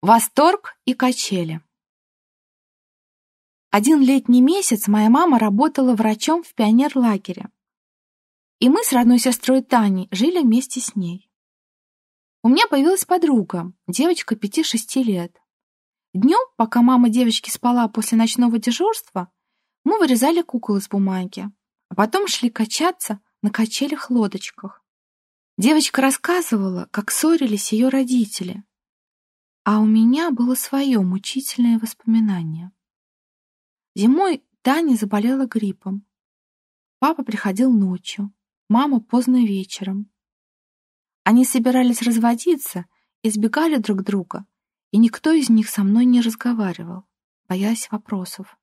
Восторг и качели. Один летний месяц моя мама работала врачом в пионерлагере. И мы с родной сестрой Таней жили вместе с ней. У меня появилась подруга, девочка 5-6 лет. Днем, пока мама девочки спала после ночного дежурства, мы вырезали кукол из бумаги, а потом шли качаться на качелях-лодочках. Девочка рассказывала, как ссорились ее родители, а у меня было свое мучительное воспоминание. Зимой Таня заболела гриппом. Папа приходил ночью, мама поздно вечером. Они собирались разводиться, избегали друг друга, и никто из них со мной не разговаривал, боясь вопросов.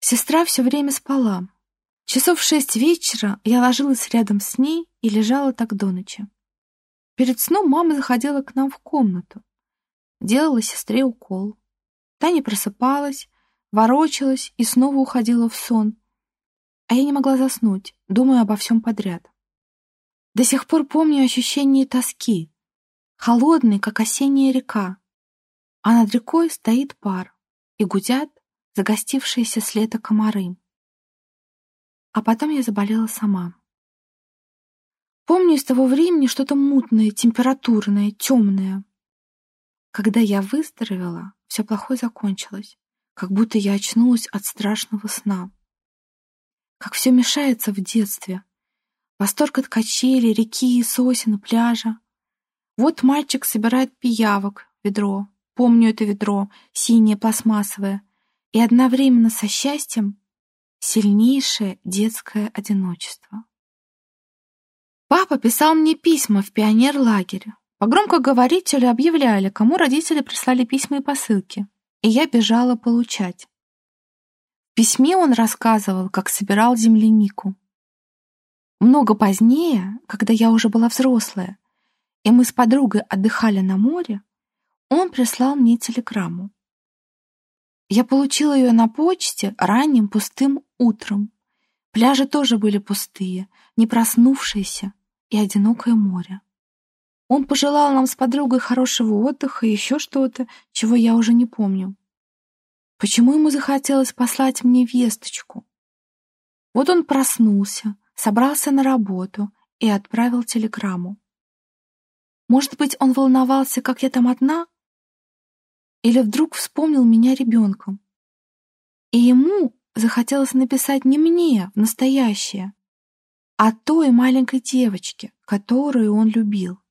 Сестра все время спала. Часов в шесть вечера я ложилась рядом с ней и лежала так до ночи. Перед сном мама заходила к нам в комнату делала сестре укол. Таня просыпалась, ворочалась и снова уходила в сон. А я не могла заснуть, думая обо всем подряд. До сих пор помню ощущение тоски, холодной, как осенняя река, а над рекой стоит пар, и гудят загостившиеся с лета комары. А потом я заболела сама. Помню из того времени что-то мутное, температурное, темное. Когда я выздоровела, все плохое закончилось, как будто я очнулась от страшного сна. Как все мешается в детстве. Восторг от качели, реки, сосен, пляжа. Вот мальчик собирает пиявок ведро. Помню это ведро, синее, пластмассовое. И одновременно со счастьем сильнейшее детское одиночество. Папа писал мне письма в пионер-лагере. По громкоговорителю объявляли, кому родители прислали письма и посылки, и я бежала получать. В письме он рассказывал, как собирал землянику. Много позднее, когда я уже была взрослая, и мы с подругой отдыхали на море, он прислал мне телеграмму. Я получила ее на почте ранним пустым утром. Пляжи тоже были пустые, не проснувшиеся и одинокое море. Он пожелал нам с подругой хорошего отдыха и еще что-то, чего я уже не помню. Почему ему захотелось послать мне весточку? Вот он проснулся, собрался на работу и отправил телеграмму. Может быть, он волновался, как я там одна? Или вдруг вспомнил меня ребенком? И ему захотелось написать не мне настоящее, а той маленькой девочке, которую он любил.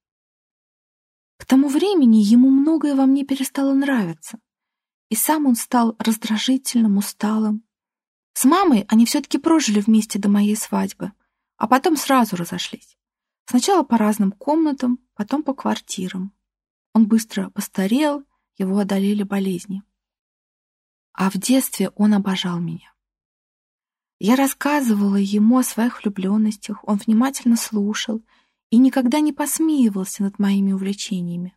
К тому времени ему многое во мне перестало нравиться, и сам он стал раздражительным, усталым. С мамой они все-таки прожили вместе до моей свадьбы, а потом сразу разошлись. Сначала по разным комнатам, потом по квартирам. Он быстро постарел, его одолели болезни. А в детстве он обожал меня. Я рассказывала ему о своих влюбленностях, он внимательно слушал и никогда не посмеивался над моими увлечениями.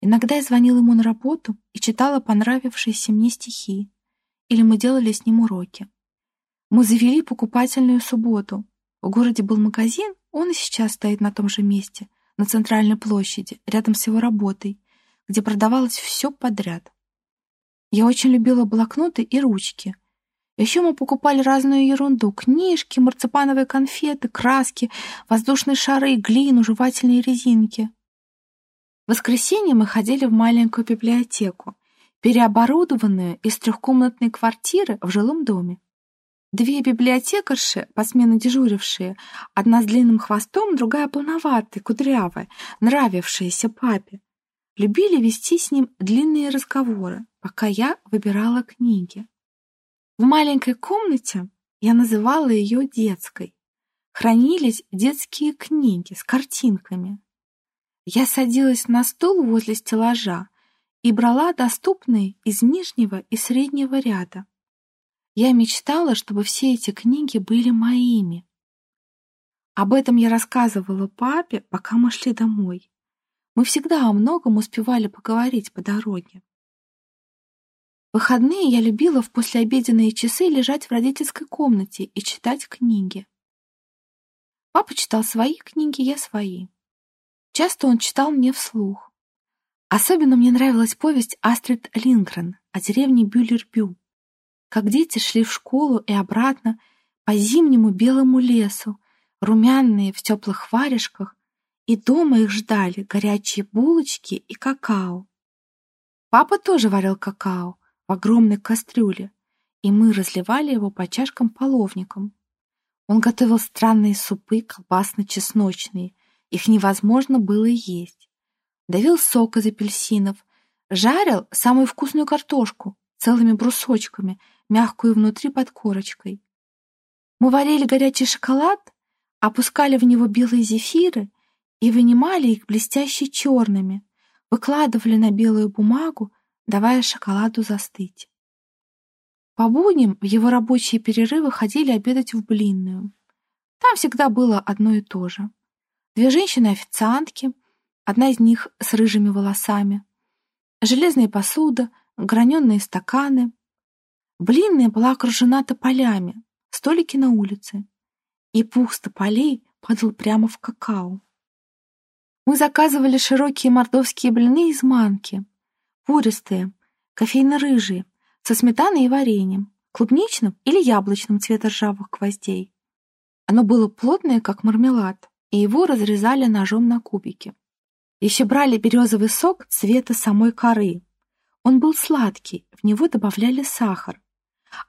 Иногда я звонила ему на работу и читала понравившиеся мне стихи, или мы делали с ним уроки. Мы завели покупательную субботу. В городе был магазин, он и сейчас стоит на том же месте, на центральной площади, рядом с его работой, где продавалось все подряд. Я очень любила блокноты и ручки — еще мы покупали разную ерунду. Книжки, марципановые конфеты, краски, воздушные шары, глину, жевательные резинки. В воскресенье мы ходили в маленькую библиотеку, переоборудованную из трехкомнатной квартиры в жилом доме. Две библиотекарши, посменно дежурившие, одна с длинным хвостом, другая полноватой, кудрявая, нравившаяся папе, любили вести с ним длинные разговоры, пока я выбирала книги. В маленькой комнате, я называла ее детской, хранились детские книги с картинками. Я садилась на стул возле стеллажа и брала доступные из нижнего и среднего ряда. Я мечтала, чтобы все эти книги были моими. Об этом я рассказывала папе, пока мы шли домой. Мы всегда о многом успевали поговорить по дороге выходные я любила в послеобеденные часы лежать в родительской комнате и читать книги. Папа читал свои книги, я свои. Часто он читал мне вслух. Особенно мне нравилась повесть Астрид Лингрен о деревне Бюллербю, как дети шли в школу и обратно по зимнему белому лесу, румяные в теплых варежках, и дома их ждали горячие булочки и какао. Папа тоже варил какао в огромной кастрюле, и мы разливали его по чашкам-половникам. Он готовил странные супы, колбасно-чесночные, их невозможно было есть. Давил сок из апельсинов, жарил самую вкусную картошку целыми брусочками, мягкую внутри под корочкой. Мы варили горячий шоколад, опускали в него белые зефиры и вынимали их блестяще черными, выкладывали на белую бумагу, давая шоколаду застыть. По будням в его рабочие перерывы ходили обедать в блинную. Там всегда было одно и то же. Две женщины-официантки, одна из них с рыжими волосами, железная посуда, граненые стаканы. Блинная была окружена тополями, столики на улице, и пух с тополей падал прямо в какао. Мы заказывали широкие мордовские блины из манки, пуристые, кофейно-рыжие, со сметаной и вареньем, клубничным или яблочным цвета ржавых гвоздей. Оно было плотное, как мармелад, и его разрезали ножом на кубики. Еще брали березовый сок цвета самой коры. Он был сладкий, в него добавляли сахар.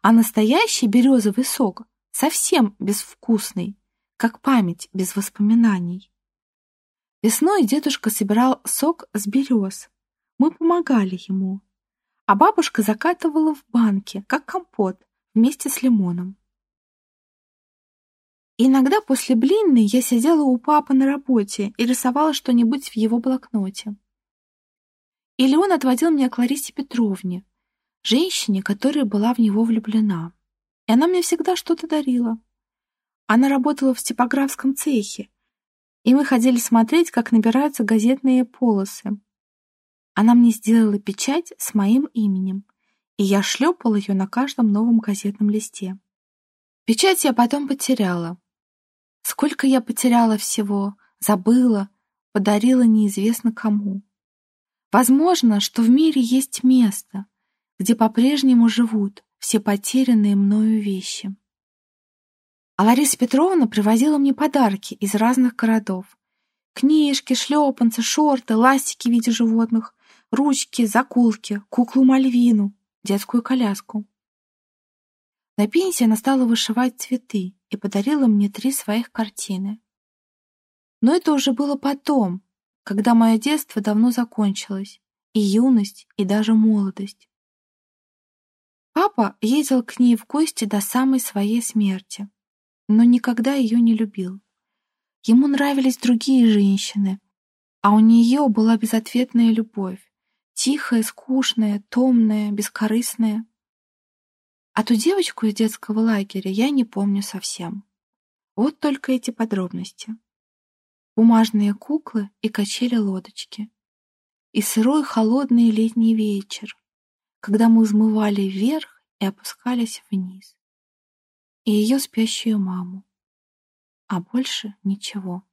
А настоящий березовый сок совсем безвкусный, как память без воспоминаний. Весной дедушка собирал сок с берез. Мы помогали ему, а бабушка закатывала в банке, как компот, вместе с лимоном. иногда после блинной я сидела у папы на работе и рисовала что-нибудь в его блокноте. Или он отводил меня к Ларисе Петровне, женщине, которая была в него влюблена. И она мне всегда что-то дарила. Она работала в типографском цехе, и мы ходили смотреть, как набираются газетные полосы. Она мне сделала печать с моим именем, и я шлепал ее на каждом новом газетном листе. Печать я потом потеряла. Сколько я потеряла всего, забыла, подарила неизвестно кому. Возможно, что в мире есть место, где по-прежнему живут все потерянные мною вещи. А Лариса Петровна привозила мне подарки из разных городов. Книжки, шлепанцы, шорты, ластики в виде животных, ручки, заколки, куклу Мальвину, детскую коляску. На пенсии она стала вышивать цветы и подарила мне три своих картины. Но это уже было потом, когда мое детство давно закончилось, и юность, и даже молодость. Папа ездил к ней в гости до самой своей смерти, но никогда ее не любил. Ему нравились другие женщины, а у нее была безответная любовь. Тихая, скучная, томная, бескорыстная. А ту девочку из детского лагеря я не помню совсем. Вот только эти подробности. Бумажные куклы и качели-лодочки. И сырой холодный летний вечер, когда мы взмывали вверх и опускались вниз. И ее спящую маму. А больше ничего.